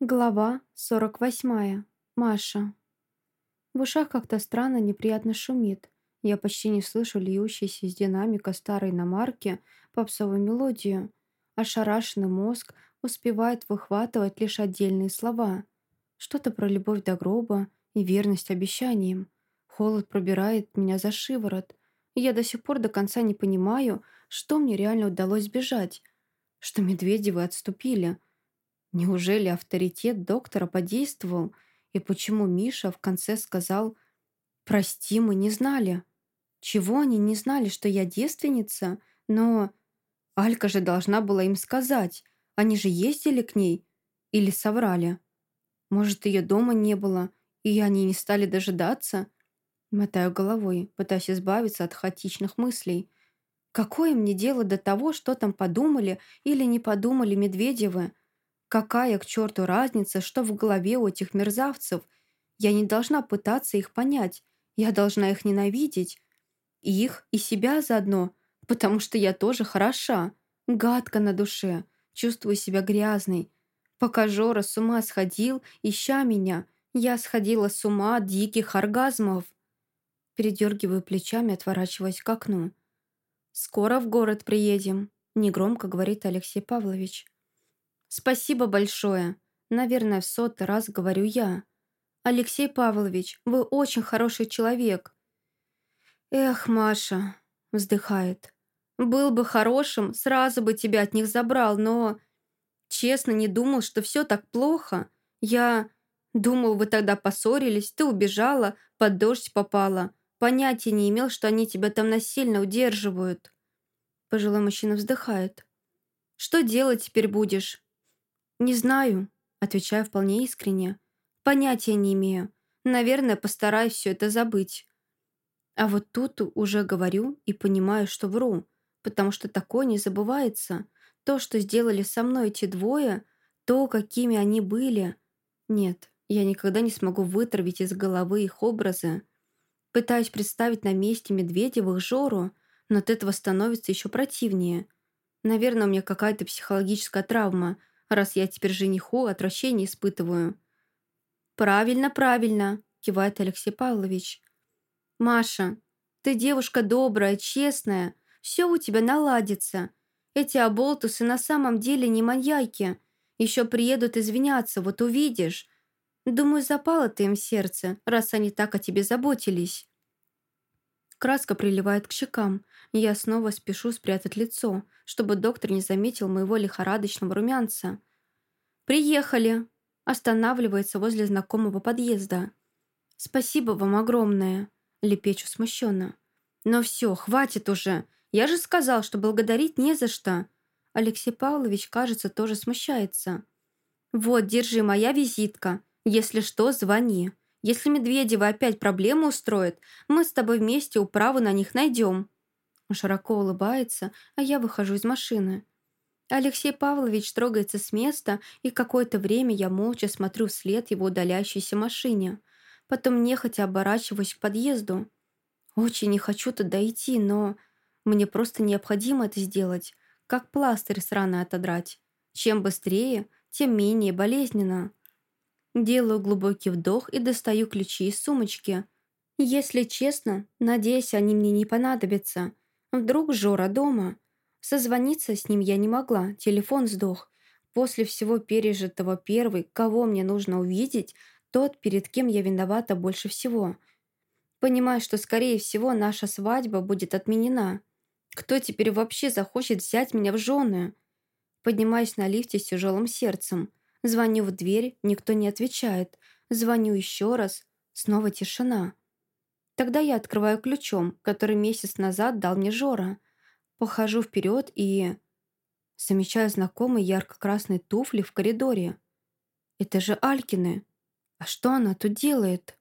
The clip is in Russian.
Глава 48. Маша. В ушах как-то странно неприятно шумит. Я почти не слышу льющейся из динамика старой иномарки попсовую мелодию. Ошарашенный мозг успевает выхватывать лишь отдельные слова. Что-то про любовь до гроба и верность обещаниям. Холод пробирает меня за шиворот. Я до сих пор до конца не понимаю, что мне реально удалось бежать. Что Медведевы отступили – Неужели авторитет доктора подействовал? И почему Миша в конце сказал «Прости, мы не знали»? Чего они не знали, что я девственница? Но Алька же должна была им сказать. Они же ездили к ней? Или соврали? Может, ее дома не было, и они не стали дожидаться? Мотаю головой, пытаясь избавиться от хаотичных мыслей. Какое мне дело до того, что там подумали или не подумали Медведевы? Какая к черту разница, что в голове у этих мерзавцев? Я не должна пытаться их понять. Я должна их ненавидеть. И их, и себя заодно, потому что я тоже хороша. Гадко на душе. Чувствую себя грязной. Пока Жора с ума сходил, ища меня, я сходила с ума от диких оргазмов. Передергиваю плечами, отворачиваясь к окну. «Скоро в город приедем», — негромко говорит Алексей Павлович. «Спасибо большое. Наверное, в сотый раз говорю я. Алексей Павлович, вы очень хороший человек». «Эх, Маша», — вздыхает. «Был бы хорошим, сразу бы тебя от них забрал, но...» «Честно, не думал, что все так плохо. Я...» «Думал, вы тогда поссорились, ты убежала, под дождь попала. Понятия не имел, что они тебя там насильно удерживают». Пожилой мужчина вздыхает. «Что делать теперь будешь? «Не знаю», — отвечаю вполне искренне. «Понятия не имею. Наверное, постараюсь все это забыть». А вот тут уже говорю и понимаю, что вру, потому что такое не забывается. То, что сделали со мной эти двое, то, какими они были. Нет, я никогда не смогу вытравить из головы их образы. Пытаюсь представить на месте Медведевых Жору, но от этого становится еще противнее. Наверное, у меня какая-то психологическая травма — раз я теперь жениху отвращение испытываю». «Правильно, правильно», — кивает Алексей Павлович. «Маша, ты девушка добрая, честная, все у тебя наладится. Эти оболтусы на самом деле не маньяки. Еще приедут извиняться, вот увидишь. Думаю, запало ты им сердце, раз они так о тебе заботились». Краска приливает к щекам, и я снова спешу спрятать лицо, чтобы доктор не заметил моего лихорадочного румянца. «Приехали!» Останавливается возле знакомого подъезда. «Спасибо вам огромное!» Лепечу смущенно. «Но все, хватит уже! Я же сказал, что благодарить не за что!» Алексей Павлович, кажется, тоже смущается. «Вот, держи, моя визитка. Если что, звони. Если Медведева опять проблемы устроит, мы с тобой вместе управу на них найдем». Он широко улыбается, а я выхожу из машины. Алексей Павлович трогается с места, и какое-то время я молча смотрю вслед его удаляющейся машине. Потом нехотя оборачиваюсь к подъезду. Очень не хочу туда идти, но мне просто необходимо это сделать, как пластырь сраный отодрать. Чем быстрее, тем менее болезненно. Делаю глубокий вдох и достаю ключи из сумочки. Если честно, надеюсь, они мне не понадобятся. Вдруг Жора дома. Созвониться с ним я не могла, телефон сдох. После всего пережитого первый, кого мне нужно увидеть, тот, перед кем я виновата больше всего. Понимаю, что, скорее всего, наша свадьба будет отменена. Кто теперь вообще захочет взять меня в жены? Поднимаюсь на лифте с тяжелым сердцем. Звоню в дверь, никто не отвечает. Звоню еще раз. Снова тишина. Тогда я открываю ключом, который месяц назад дал мне Жора. Похожу вперед и... Замечаю знакомые ярко-красные туфли в коридоре. Это же Алькины. А что она тут делает?